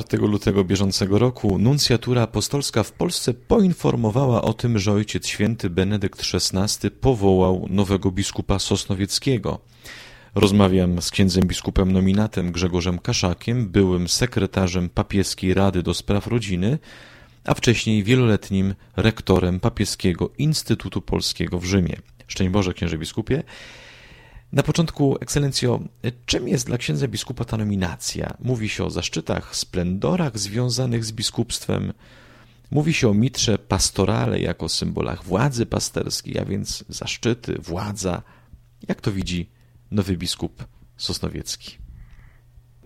4 lutego bieżącego roku nuncjatura apostolska w Polsce poinformowała o tym, że Ojciec Święty Benedykt XVI powołał nowego biskupa Sosnowieckiego. Rozmawiam z księdzem biskupem nominatem Grzegorzem Kaszakiem, byłym sekretarzem papieskiej Rady do Spraw Rodziny, a wcześniej wieloletnim rektorem papieskiego Instytutu Polskiego w Rzymie. Szczęść Boże, księże biskupie. Na początku, ekscelencjo, czym jest dla księdza biskupa ta nominacja? Mówi się o zaszczytach, splendorach związanych z biskupstwem. Mówi się o mitrze pastorale jako symbolach władzy pasterskiej, a więc zaszczyty, władza. Jak to widzi nowy biskup Sosnowiecki?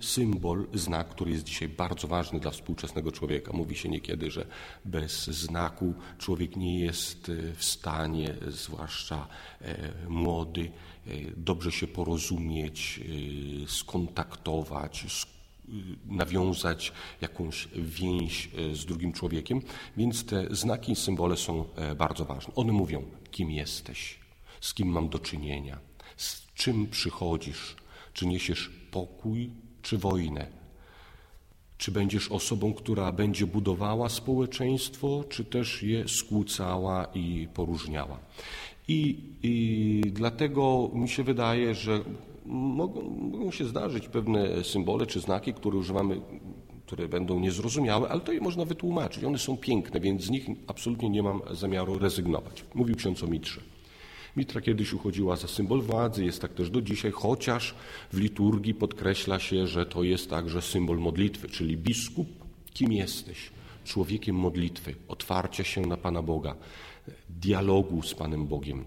Symbol, znak, który jest dzisiaj bardzo ważny dla współczesnego człowieka. Mówi się niekiedy, że bez znaku człowiek nie jest e, w stanie, zwłaszcza e, młody, e, dobrze się porozumieć, skontaktować, nawiązać jakąś więź z drugim człowiekiem, więc te znaki i symbole są bardzo ważne. One mówią, kim jesteś, z kim mam do czynienia, z czym przychodzisz, czy niesiesz pokój, czy wojnę? Czy będziesz osobą, która będzie budowała społeczeństwo, czy też je skłócała i poróżniała? I, i dlatego mi się wydaje, że mogą, mogą się zdarzyć pewne symbole czy znaki, które używamy które będą niezrozumiałe, ale to je można wytłumaczyć. One są piękne, więc z nich absolutnie nie mam zamiaru rezygnować. Mówił ksiądz o mitrze. Mitra kiedyś uchodziła za symbol władzy, jest tak też do dzisiaj, chociaż w liturgii podkreśla się, że to jest także symbol modlitwy, czyli biskup, kim jesteś? Człowiekiem modlitwy, otwarcia się na Pana Boga, dialogu z Panem Bogiem.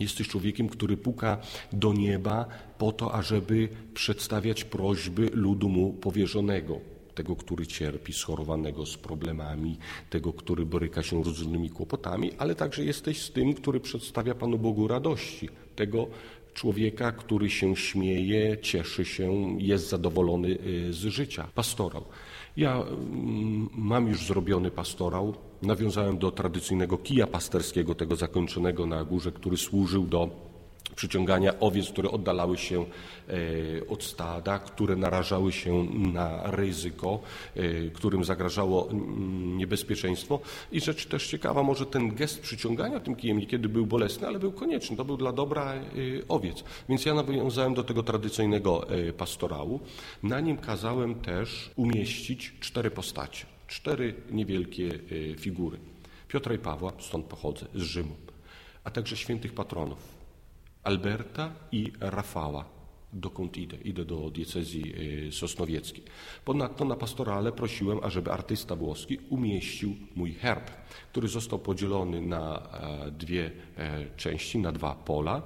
Jesteś człowiekiem, który puka do nieba po to, ażeby przedstawiać prośby ludu mu powierzonego tego, który cierpi, schorowanego z problemami, tego, który boryka się z różnymi kłopotami, ale także jesteś z tym, który przedstawia Panu Bogu radości, tego człowieka, który się śmieje, cieszy się, jest zadowolony y, z życia. Pastorał. Ja mm, mam już zrobiony pastorał. Nawiązałem do tradycyjnego kija pasterskiego, tego zakończonego na górze, który służył do przyciągania owiec, które oddalały się e, od stada, które narażały się na ryzyko, e, którym zagrażało niebezpieczeństwo. I rzecz też ciekawa, może ten gest przyciągania tym kijem niekiedy był bolesny, ale był konieczny. To był dla dobra e, owiec. Więc ja nawiązałem do tego tradycyjnego pastorału. Na nim kazałem też umieścić cztery postacie, cztery niewielkie figury. Piotra i Pawła, stąd pochodzę, z Rzymu, a także świętych patronów Alberta i Rafała, dokąd idę. Idę do diecezji e, sosnowieckiej. Ponadto na pastorale prosiłem, ażeby artysta włoski umieścił mój herb, który został podzielony na e, dwie e, części, na dwa pola.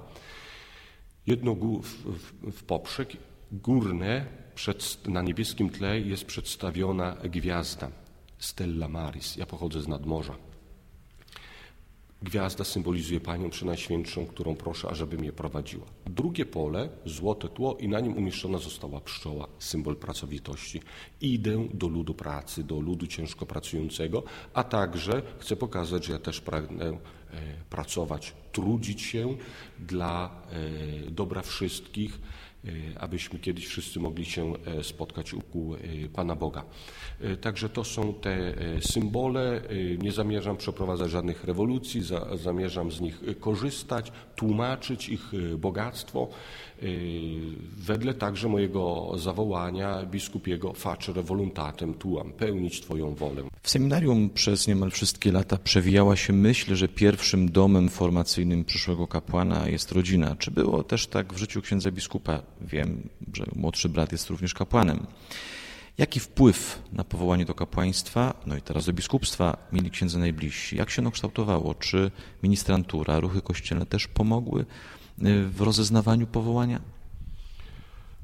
Jedno w poprzek, górne na niebieskim tle jest przedstawiona gwiazda, Stella Maris. Ja pochodzę z nadmorza. Gwiazda symbolizuje Panią Przenajświętszą, którą proszę, ażeby mnie prowadziła. Drugie pole, złote tło i na nim umieszczona została pszczoła, symbol pracowitości. Idę do ludu pracy, do ludu ciężko pracującego, a także chcę pokazać, że ja też pragnę e, pracować, trudzić się dla e, dobra wszystkich, abyśmy kiedyś wszyscy mogli się e, spotkać u e, Pana Boga. Także to są te symbole. Nie zamierzam przeprowadzać żadnych rewolucji, zamierzam z nich korzystać, tłumaczyć ich bogactwo, wedle także mojego zawołania biskupiego facere voluntatem tuam, pełnić Twoją wolę. W seminarium przez niemal wszystkie lata przewijała się myśl, że pierwszym domem formacyjnym przyszłego kapłana jest rodzina. Czy było też tak w życiu księdza biskupa? Wiem, że młodszy brat jest również kapłanem. Jaki wpływ na powołanie do kapłaństwa, no i teraz do biskupstwa, mieli księdza najbliżsi? Jak się ono kształtowało? Czy ministrantura, ruchy kościelne też pomogły y, w rozeznawaniu powołania?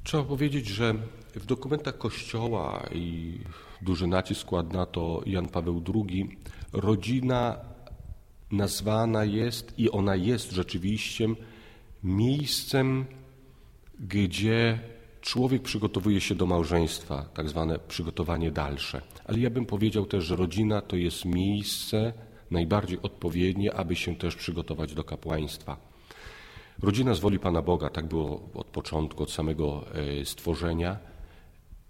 Trzeba powiedzieć, że w dokumentach Kościoła i duży nacisk kładł na to Jan Paweł II, rodzina nazwana jest i ona jest rzeczywiście miejscem, gdzie człowiek przygotowuje się do małżeństwa, tak zwane przygotowanie dalsze. Ale ja bym powiedział też, że rodzina to jest miejsce najbardziej odpowiednie, aby się też przygotować do kapłaństwa. Rodzina z woli Pana Boga, tak było od początku, od samego e, stworzenia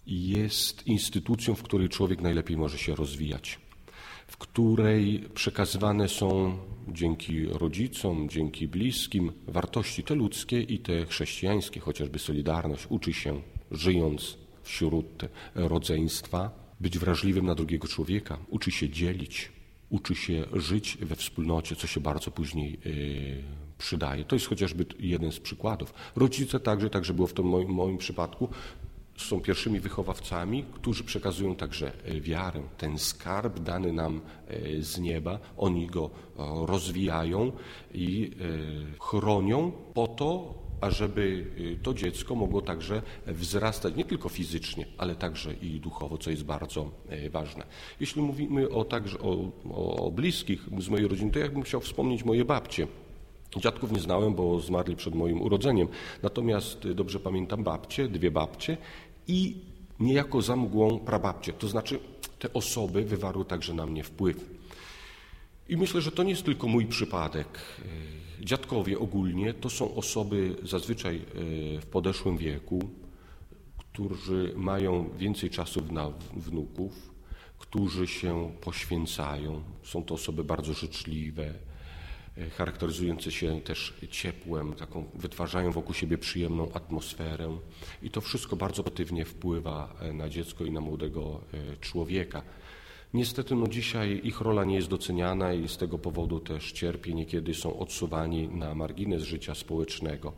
jest instytucją, w której człowiek najlepiej może się rozwijać, w której przekazywane są dzięki rodzicom, dzięki bliskim wartości te ludzkie i te chrześcijańskie, chociażby solidarność, uczy się żyjąc wśród rodzeństwa, być wrażliwym na drugiego człowieka, uczy się dzielić, uczy się żyć we wspólnocie, co się bardzo później yy, przydaje. To jest chociażby jeden z przykładów. Rodzice także, także było w tym moim, moim przypadku, są pierwszymi wychowawcami, którzy przekazują także e, wiarę, ten skarb dany nam e, z nieba. Oni go rozwijają i chronią po to, ażeby to dziecko mogło także wzrastać nie tylko fizycznie, ale także i duchowo, co jest bardzo ważne. Jeśli mówimy o, także o, o bliskich z mojej rodziny, to ja bym chciał wspomnieć moje babcie. Dziadków nie znałem, bo zmarli przed moim urodzeniem. Natomiast dobrze pamiętam babcie, dwie babcie i niejako za mgłą prababcie. To znaczy te osoby wywarły także na mnie wpływ. I myślę, że to nie jest tylko mój przypadek. Dziadkowie ogólnie to są osoby zazwyczaj w podeszłym wieku, którzy mają więcej czasu na wnuków, którzy się poświęcają. Są to osoby bardzo życzliwe, charakteryzujące się też ciepłem, taką wytwarzają wokół siebie przyjemną atmosferę i to wszystko bardzo pozytywnie wpływa na dziecko i na młodego człowieka. Niestety no dzisiaj ich rola nie jest doceniana i z tego powodu też cierpię, niekiedy są odsuwani na margines życia społecznego.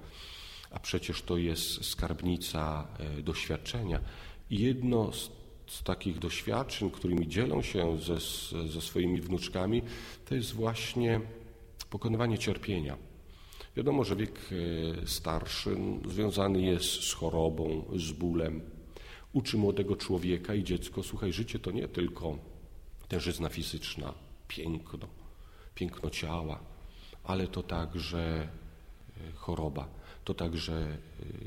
A przecież to jest skarbnica doświadczenia. I jedno z, z takich doświadczeń, którymi dzielą się ze, ze swoimi wnuczkami, to jest właśnie pokonywanie cierpienia. Wiadomo, że wiek e, starszy związany jest z chorobą, z bólem. Uczy młodego człowieka i dziecko, słuchaj, życie to nie tylko tężyzna fizyczna, piękno, piękno ciała, ale to także e, choroba, to także e,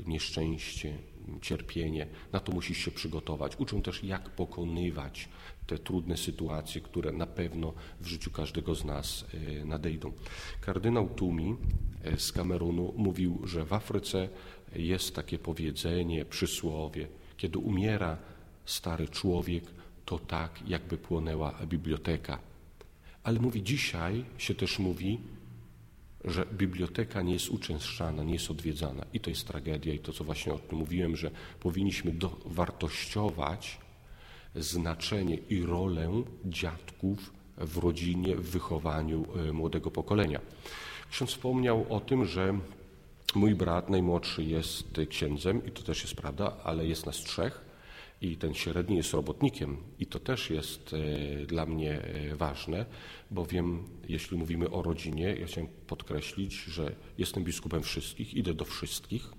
nieszczęście, cierpienie. Na to musisz się przygotować. Uczą też, jak pokonywać te trudne sytuacje, które na pewno w życiu każdego z nas e, nadejdą. Kardynał Tumi z Kamerunu mówił, że w Afryce jest takie powiedzenie, przysłowie, kiedy umiera stary człowiek, to tak, jakby płonęła biblioteka. Ale mówi, dzisiaj się też mówi, że biblioteka nie jest uczęszczana, nie jest odwiedzana. I to jest tragedia. I to, co właśnie o tym mówiłem, że powinniśmy dowartościować znaczenie i rolę dziadków w rodzinie, w wychowaniu e, młodego pokolenia. Ksiądz wspomniał o tym, że mój brat najmłodszy jest księdzem i to też jest prawda, ale jest nas trzech i ten średni jest robotnikiem. I to też jest e, dla mnie e, ważne, bowiem jeśli mówimy o rodzinie, ja chciałem podkreślić, że jestem biskupem wszystkich, idę do wszystkich,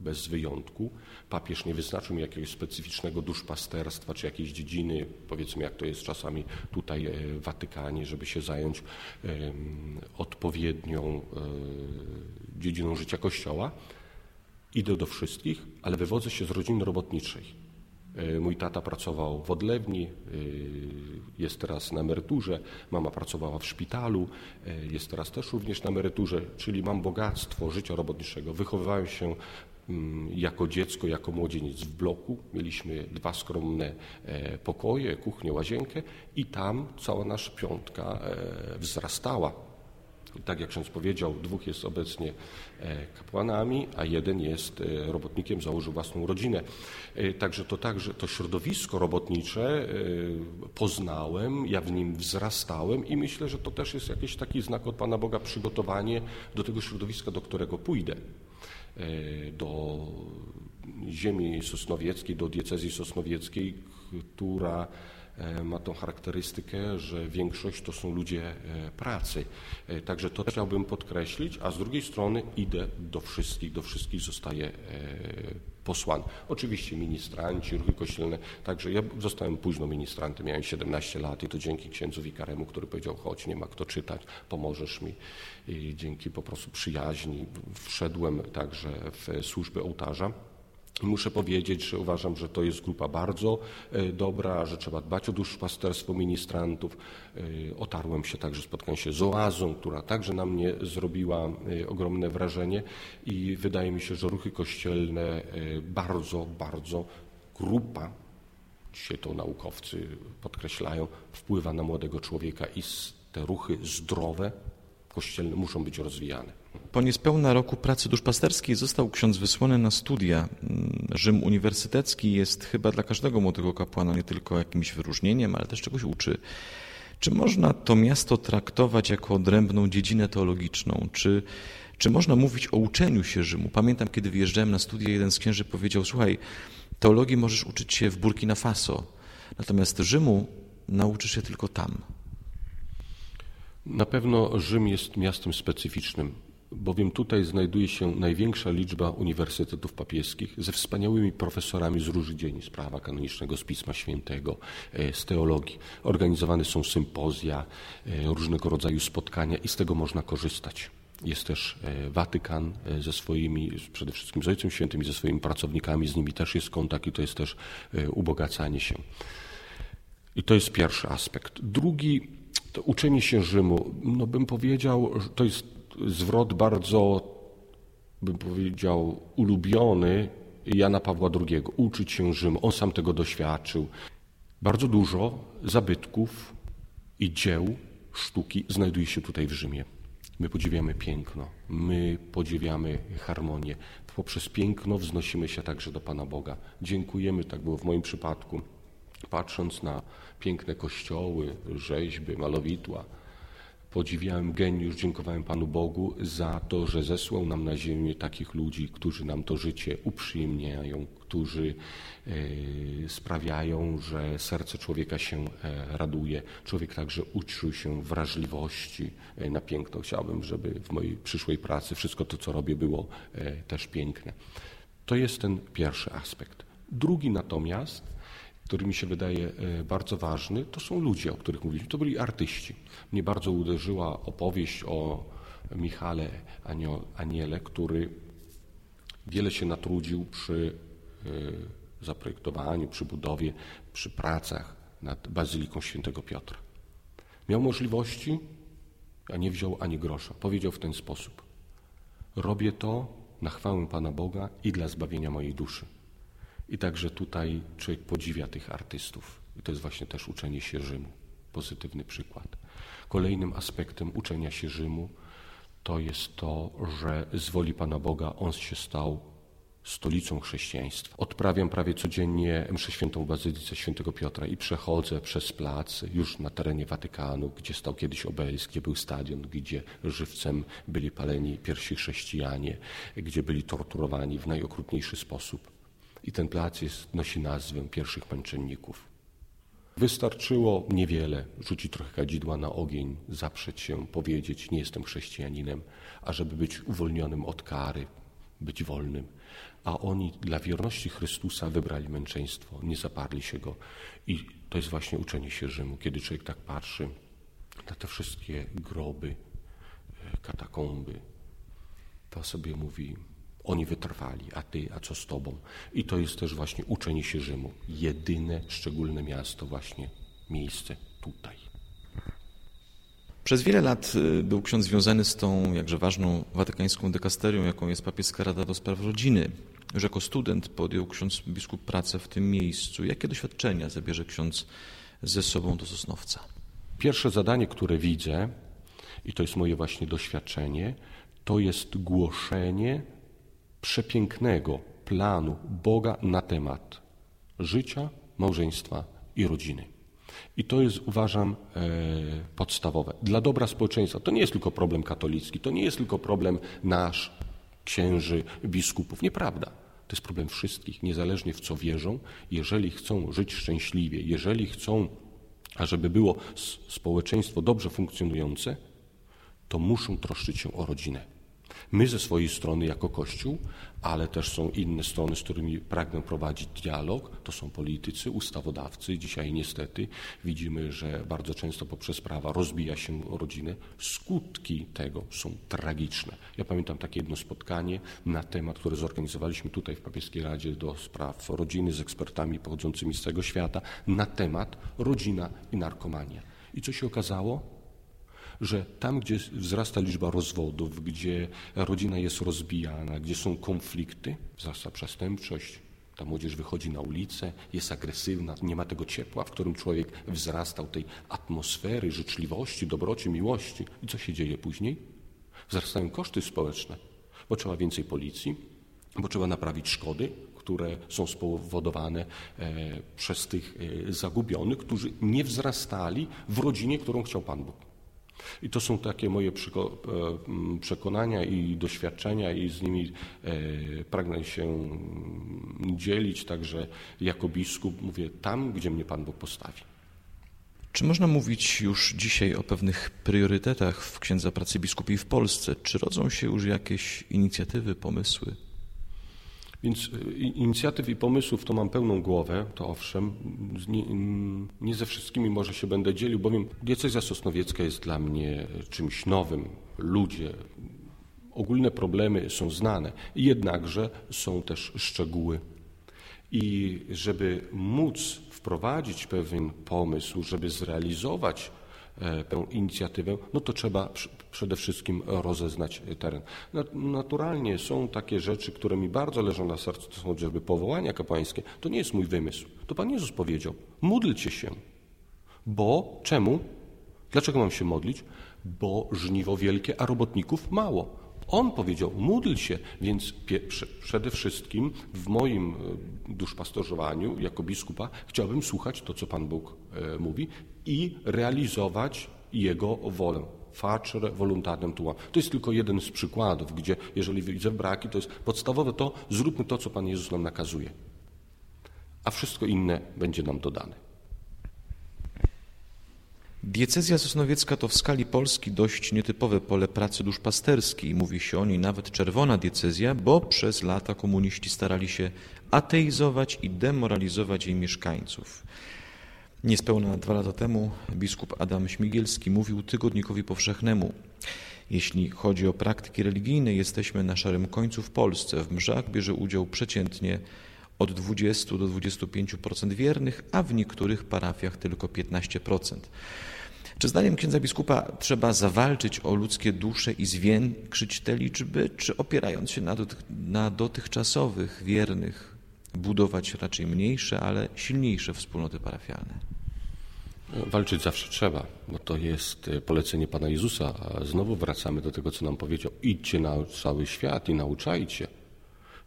bez wyjątku. Papież nie wyznaczył mi jakiegoś specyficznego duszpasterstwa czy jakiejś dziedziny, powiedzmy jak to jest czasami tutaj e, w Watykanie, żeby się zająć odpowiednią dziedziną życia Kościoła. Idę do wszystkich, ale wywodzę się z rodziny robotniczej. E, mój tata pracował w odlewni, e, jest teraz na emeryturze, mama pracowała w szpitalu, e, jest teraz też również na emeryturze, czyli mam bogactwo życia robotniczego. Wychowywałem się jako dziecko, jako młodzieniec w bloku. Mieliśmy dwa skromne pokoje, kuchnię, łazienkę i tam cała nasza piątka wzrastała. Tak jak ksiądz powiedział, dwóch jest obecnie e, kapłanami, a jeden jest e, robotnikiem, założył własną rodzinę. E, także to także to środowisko robotnicze poznałem, ja w nim wzrastałem i myślę, że to też jest jakiś taki znak od Pana Boga przygotowanie do tego środowiska, do którego pójdę. Do ziemi sosnowieckiej, do diecezji sosnowieckiej, która E, ma tą charakterystykę, że większość to są ludzie e, pracy. E, także to chciałbym podkreślić, a z drugiej strony idę do wszystkich, do wszystkich zostaję posłany. Oczywiście ministranci, ruchy kościelne, także ja zostałem późno ministrantem, miałem 17 lat i to dzięki księdzu wikaremu, który powiedział, chodź, nie ma kto czytać, pomożesz mi. I dzięki po prostu przyjaźni wszedłem także w służbę ołtarza. Muszę powiedzieć, że uważam, że to jest grupa bardzo e, dobra, że trzeba dbać o duszpasterstwo ministrantów. E, otarłem się także, spotkałem się z Oazą, która także na mnie zrobiła e, ogromne wrażenie i wydaje mi się, że ruchy kościelne bardzo, bardzo grupa, dzisiaj to naukowcy podkreślają, wpływa na młodego człowieka i te ruchy zdrowe, kościelne muszą być rozwijane. Po niespełna roku pracy duszpasterskiej został ksiądz wysłany na studia. Rzym uniwersytecki jest chyba dla każdego młodego kapłana nie tylko jakimś wyróżnieniem, ale też czegoś uczy. Czy można to miasto traktować jako odrębną dziedzinę teologiczną? Czy, czy można mówić o uczeniu się Rzymu? Pamiętam, kiedy wyjeżdżałem na studia, jeden z księży powiedział: Słuchaj, teologii możesz uczyć się w Burkina Faso, natomiast Rzymu nauczysz się tylko tam. Na pewno Rzym jest miastem specyficznym, bowiem tutaj znajduje się największa liczba uniwersytetów papieskich ze wspaniałymi profesorami z różnych dziedzin, z prawa kanonicznego, z Pisma Świętego, e, z teologii. Organizowane są sympozja, e, różnego rodzaju spotkania i z tego można korzystać. Jest też e, Watykan ze swoimi, przede wszystkim z Ojcem Świętym i ze swoimi pracownikami, z nimi też jest kontakt i to jest też ubogacanie się. I to jest pierwszy aspekt. Drugi to uczenie się Rzymu, no bym powiedział, to jest zwrot bardzo, bym powiedział, ulubiony Jana Pawła II. Uczyć się Rzymu. On sam tego doświadczył. Bardzo dużo zabytków i dzieł sztuki znajduje się tutaj w Rzymie. My podziwiamy piękno, my podziwiamy harmonię. Poprzez piękno wznosimy się także do Pana Boga. Dziękujemy, tak było w moim przypadku, patrząc na piękne kościoły, rzeźby, malowidła. Podziwiałem geniusz, dziękowałem Panu Bogu za to, że zesłał nam na ziemię takich ludzi, którzy nam to życie uprzyjemniają, którzy e, sprawiają, że serce człowieka się e, raduje. Człowiek także uczył się wrażliwości e, na piękno. Chciałbym, żeby w mojej przyszłej pracy wszystko to, co robię, było też piękne. To jest ten pierwszy aspekt. Drugi natomiast który mi się wydaje e, bardzo ważny, to są ludzie, o których mówiliśmy. To byli artyści. Mnie bardzo uderzyła opowieść o Michale Aniele, który wiele się natrudził przy e, zaprojektowaniu, przy budowie, przy pracach nad Bazyliką Świętego Piotra. Miał możliwości, a nie wziął ani grosza. Powiedział w ten sposób: Robię to na chwałę Pana Boga i dla zbawienia mojej duszy. I także tutaj człowiek podziwia tych artystów. I to jest właśnie też uczenie się Rzymu. Pozytywny przykład. Kolejnym aspektem uczenia się Rzymu to jest to, że z woli Pana Boga on się stał stolicą chrześcijaństwa. Odprawiam prawie codziennie mszę świętą w Bazylice Świętego Piotra i przechodzę przez plac już na terenie Watykanu, gdzie stał kiedyś obelisk, gdzie był stadion, gdzie żywcem byli paleni pierwsi chrześcijanie, gdzie byli torturowani w najokrutniejszy sposób. I ten plac jest, nosi nazwę pierwszych męczenników. Wystarczyło niewiele, rzucić trochę kadzidła na ogień, zaprzeć się, powiedzieć, nie jestem chrześcijaninem, ażeby być uwolnionym od kary, być wolnym. A oni dla wierności Chrystusa wybrali męczeństwo, nie zaparli się go. I to jest właśnie uczenie się Rzymu, kiedy człowiek tak patrzy na te wszystkie groby, e, katakomby, to sobie mówi, oni wytrwali, a ty, a co z tobą? I to jest też właśnie uczenie się Rzymu. Jedyne szczególne miasto, właśnie miejsce tutaj. Przez wiele lat y, był ksiądz związany z tą jakże ważną watykańską dykasterią, jaką jest papieska Rada do Spraw Rodziny. Już jako student podjął ksiądz biskup pracę w tym miejscu. Jakie doświadczenia zabierze ksiądz ze sobą do Sosnowca? Pierwsze zadanie, które widzę, i to jest moje właśnie doświadczenie, to jest głoszenie przepięknego planu Boga na temat życia, małżeństwa i rodziny. I to jest, uważam, e, podstawowe. Dla dobra społeczeństwa to nie jest tylko problem katolicki, to nie jest tylko problem nasz, księży, biskupów. Nieprawda. To jest problem wszystkich, niezależnie w co wierzą. Jeżeli chcą żyć szczęśliwie, jeżeli chcą, ażeby było społeczeństwo dobrze funkcjonujące, to muszą troszczyć się o rodzinę. My ze swojej strony jako Kościół, ale też są inne strony, z którymi pragnę prowadzić dialog. To są politycy, ustawodawcy. Dzisiaj niestety widzimy, że bardzo często poprzez prawa rozbija się rodzinę. Skutki tego są tragiczne. Ja pamiętam takie jedno spotkanie na temat, które zorganizowaliśmy tutaj w Papieskiej Radzie do spraw rodziny z ekspertami pochodzącymi z całego świata na temat rodzina i narkomania. I co się okazało? Że tam, gdzie wzrasta liczba rozwodów, gdzie rodzina jest rozbijana, gdzie są konflikty, wzrasta przestępczość, Ta młodzież wychodzi na ulicę, jest agresywna, nie ma tego ciepła, w którym człowiek wzrastał, tej atmosfery życzliwości, dobroci, miłości. I co się dzieje później? Wzrastają koszty społeczne, bo trzeba więcej policji, bo trzeba naprawić szkody, które są spowodowane e, przez tych e, zagubionych, którzy nie wzrastali w rodzinie, którą chciał Pan Bóg. I to są takie moje e, przekonania i doświadczenia, i z nimi pragnę się dzielić. Także jako biskup mówię tam, gdzie mnie Pan Bóg postawi. Czy można mówić już dzisiaj o pewnych priorytetach w księdza pracy biskupiej w Polsce? Czy rodzą się już jakieś inicjatywy, pomysły? Więc y, inicjatyw i pomysłów to mam pełną głowę, to owszem. Nie, nie, ze wszystkimi może się będę dzielił, bowiem diecezja sosnowiecka jest dla mnie czymś nowym. Ludzie, ogólne problemy są znane, jednakże są też szczegóły. I żeby móc wprowadzić pewien pomysł, żeby zrealizować E, tę inicjatywę, no to trzeba przede wszystkim rozeznać teren. Naturalnie są takie rzeczy, które mi bardzo leżą na sercu, to są chociażby powołania kapłańskie. To nie jest mój wymysł. To Pan Jezus powiedział, módlcie się. Bo czemu? Dlaczego mam się modlić? Bo żniwo wielkie, a robotników mało. On powiedział, módl się, więc przede wszystkim w moim e, duszpasterzowaniu jako biskupa chciałbym słuchać to, co Pan Bóg e, mówi i realizować Jego wolę. Facere voluntatem tua. To jest tylko jeden z przykładów, gdzie jeżeli widzę braki, to jest podstawowe to, zróbmy to, co Pan Jezus nam nakazuje. A wszystko inne będzie nam dodane. Diecezja sosnowiecka to w skali Polski dość nietypowe pole pracy duszpasterskiej. Mówi się o niej nawet czerwona diecezja, bo przez lata komuniści starali się ateizować i demoralizować jej mieszkańców. Niespełna dwa lata temu biskup Adam Śmigielski mówił Tygodnikowi Powszechnemu jeśli chodzi o praktyki religijne, jesteśmy na szarym końcu w Polsce. W mrzach bierze udział przeciętnie od 20 do 25% wiernych, a w niektórych parafiach tylko 15%. Czy zdaniem księdza biskupa trzeba zawalczyć o ludzkie dusze i zwiększyć te liczby, czy opierając się na, na dotychczasowych wiernych, budować raczej mniejsze, ale silniejsze wspólnoty parafialne? Walczyć zawsze trzeba, bo to jest e, polecenie Pana Jezusa. A znowu wracamy do tego, co nam powiedział. Idźcie na cały świat i nauczajcie.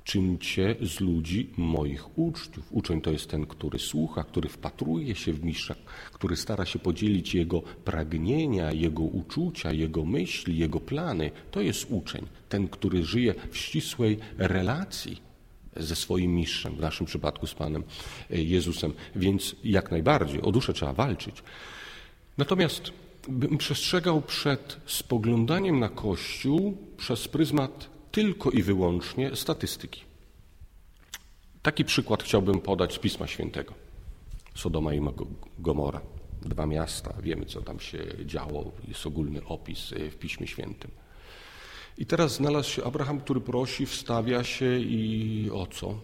Czyńcie z ludzi moich uczniów. Uczeń to jest ten, który słucha, który wpatruje się w mistrza, który stara się podzielić jego pragnienia, jego uczucia, jego myśli, jego plany. To jest uczeń. Ten, który żyje w ścisłej relacji ze swoim mistrzem, w naszym przypadku z Panem Jezusem. Więc jak najbardziej o duszę trzeba walczyć. Natomiast bym przestrzegał przed spoglądaniem na Kościół przez pryzmat tylko i wyłącznie statystyki. Taki przykład chciałbym podać z Pisma Świętego. Sodoma i Gomora. Dwa miasta, wiemy co tam się działo, jest ogólny opis y, w Piśmie Świętym. I teraz znalazł się Abraham, który prosi, wstawia się i o co?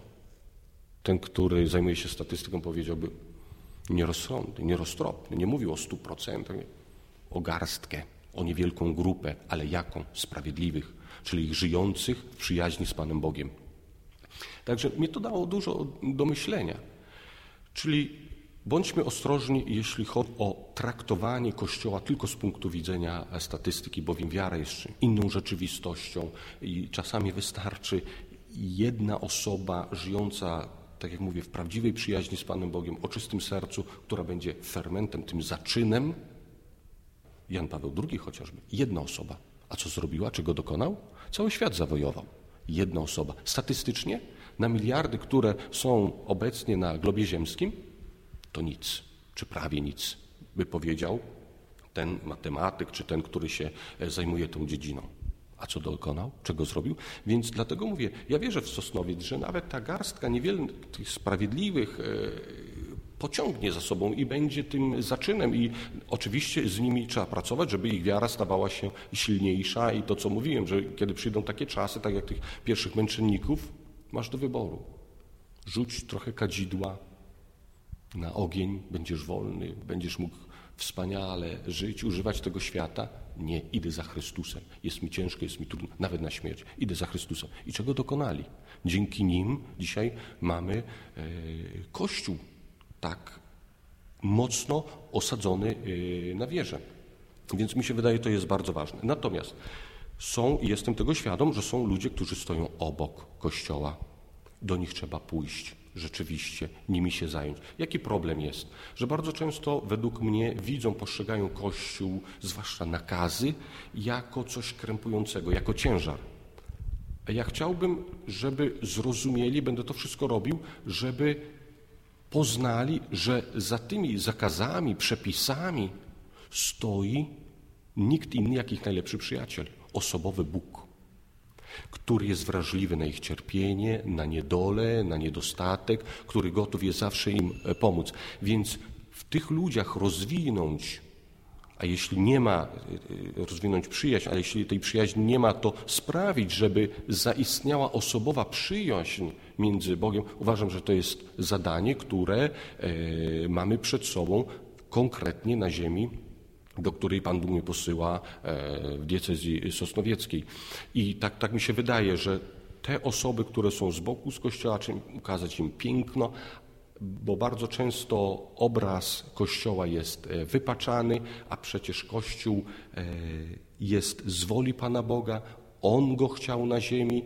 Ten, który zajmuje się statystyką, powiedziałby nierozsądny, nieroztropny. Nie mówił o stu procentach, o garstkę, o niewielką grupę, ale jaką? Sprawiedliwych, czyli żyjących w przyjaźni z Panem Bogiem. Także mnie to dało dużo do myślenia. Czyli bądźmy ostrożni, jeśli chodzi o traktowanie Kościoła tylko z punktu widzenia statystyki, bowiem wiara jest inną rzeczywistością i czasami wystarczy jedna osoba żyjąca, tak jak mówię, w prawdziwej przyjaźni z Panem Bogiem, o czystym sercu, która będzie fermentem, tym zaczynem. Jan Paweł II chociażby, jedna osoba a co zrobiła? Czego dokonał? Cały świat zawojował. Jedna osoba. Statystycznie na miliardy, które są obecnie na globie ziemskim, to nic, czy prawie nic, by powiedział ten matematyk, czy ten, który się e, zajmuje tą dziedziną. A co dokonał? Czego zrobił? Więc dlatego mówię, ja wierzę w Sosnowiec, że nawet ta garstka niewiele tych sprawiedliwych, e, pociągnie za sobą i będzie tym zaczynem. I oczywiście z nimi trzeba pracować, żeby ich wiara stawała się silniejsza. I to, co mówiłem, że kiedy przyjdą takie czasy, tak jak tych pierwszych męczenników, masz do wyboru. Rzuć trochę kadzidła na ogień, będziesz wolny, będziesz mógł wspaniale żyć, używać tego świata. Nie, idę za Chrystusem. Jest mi ciężko, jest mi trudno, nawet na śmierć. Idę za Chrystusem. I czego dokonali? Dzięki nim dzisiaj mamy e, Kościół tak mocno osadzony e, na wierze. Więc mi się wydaje, to jest bardzo ważne. Natomiast są, i jestem tego świadom, że są ludzie, którzy stoją obok Kościoła. Do nich trzeba pójść rzeczywiście nimi się zająć. Jaki problem jest? Że bardzo często według mnie widzą, postrzegają Kościół, zwłaszcza nakazy, jako coś krępującego, jako ciężar. A ja chciałbym, żeby zrozumieli, będę to wszystko robił, żeby poznali, że za tymi zakazami, przepisami stoi nikt inny jak ich najlepszy przyjaciel, osobowy Bóg który jest wrażliwy na ich cierpienie, na niedolę, na niedostatek, który gotów jest zawsze im e, pomóc. Więc w tych ludziach rozwinąć, a jeśli nie ma, e, e, rozwinąć przyjaźń, a jeśli tej przyjaźni nie ma, to sprawić, żeby zaistniała osobowa przyjaźń między Bogiem. Uważam, że to jest zadanie, które mamy przed sobą konkretnie na ziemi do której Pan Bóg mnie posyła e, w diecezji sosnowieckiej. I tak, tak mi się wydaje, że te osoby, które są z boku z Kościoła, trzeba ukazać im piękno, bo bardzo często obraz Kościoła jest e, wypaczany, a przecież Kościół e, jest z woli Pana Boga, on go chciał na ziemi,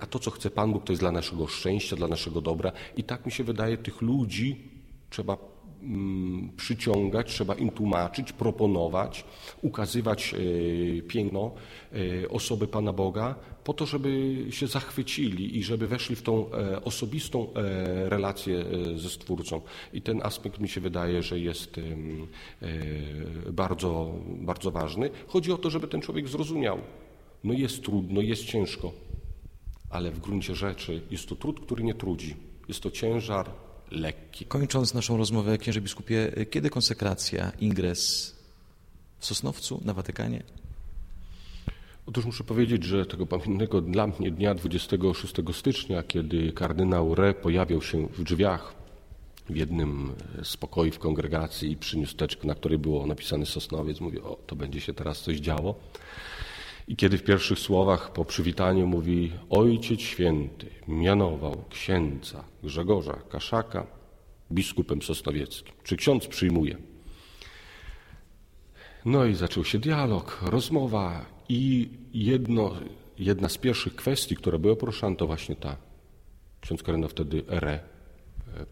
a to, co chce Pan Bóg, to jest dla naszego szczęścia, dla naszego dobra. I tak mi się wydaje, tych ludzi trzeba przyciągać, trzeba im tłumaczyć, proponować, ukazywać e, piękno e, osoby Pana Boga, po to, żeby się zachwycili i żeby weszli w tą e, osobistą relację ze Stwórcą. I ten aspekt mi się wydaje, że jest bardzo, bardzo ważny. Chodzi o to, żeby ten człowiek zrozumiał. No jest trudno, jest ciężko, ale w gruncie rzeczy jest to trud, który nie trudzi. Jest to ciężar, lekki. Kończąc naszą rozmowę, księże biskupie, kiedy konsekracja, ingres w Sosnowcu na Watykanie? Otóż muszę powiedzieć, że tego pamiętnego dla mnie dnia 26 stycznia, kiedy kardynał Re pojawiał się w drzwiach w jednym z pokoi w kongregacji i przyniósł teczkę, na której było napisane Sosnowiec, mówię, o, to będzie się teraz coś działo. I kiedy w pierwszych słowach po przywitaniu mówi Ojciec Święty mianował księdza Grzegorza Kaszaka biskupem sosnowieckim. Czy ksiądz przyjmuje? No i zaczął się dialog, rozmowa i jedno, jedna z pierwszych kwestii, która była poruszana, to właśnie ta. Ksiądz Karyna wtedy RE,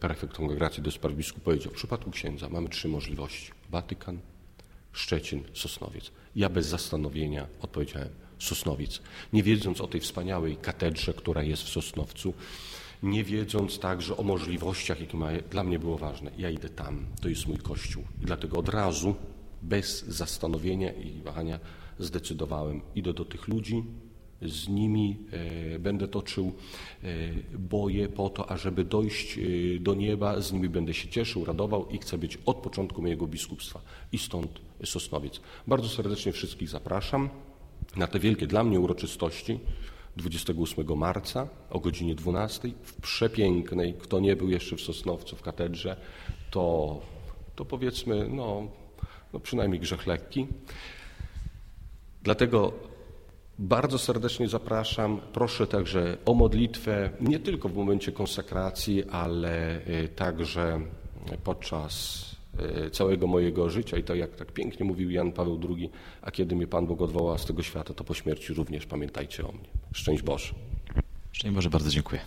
prefekt kongregacji do spraw biskup powiedział, w przypadku księdza mamy trzy możliwości. Watykan, Szczecin, Sosnowiec. Ja bez zastanowienia odpowiedziałem Sosnowiec, nie wiedząc o tej wspaniałej katedrze, która jest w Sosnowcu, nie wiedząc także o możliwościach, jakie ma, dla mnie było ważne. Ja idę tam, to jest mój kościół. I dlatego od razu, bez zastanowienia i wahania, zdecydowałem, idę do tych ludzi, z nimi e, będę toczył e, boje po to, ażeby dojść e, do nieba, z nimi będę się cieszył, radował i chcę być od początku mojego biskupstwa. I stąd Sosnowiec. Bardzo serdecznie wszystkich zapraszam na te wielkie dla mnie uroczystości 28 marca o godzinie 12 w przepięknej, kto nie był jeszcze w Sosnowcu w katedrze, to, to powiedzmy, no, no przynajmniej grzech lekki. Dlatego bardzo serdecznie zapraszam. Proszę także o modlitwę, nie tylko w momencie konsekracji, ale y, także podczas y, całego mojego życia. I to jak tak pięknie mówił Jan Paweł II, a kiedy mnie Pan Bóg odwoła z tego świata, to po śmierci również pamiętajcie o mnie. Szczęść Boże. Szczęść Boże, bardzo dziękuję.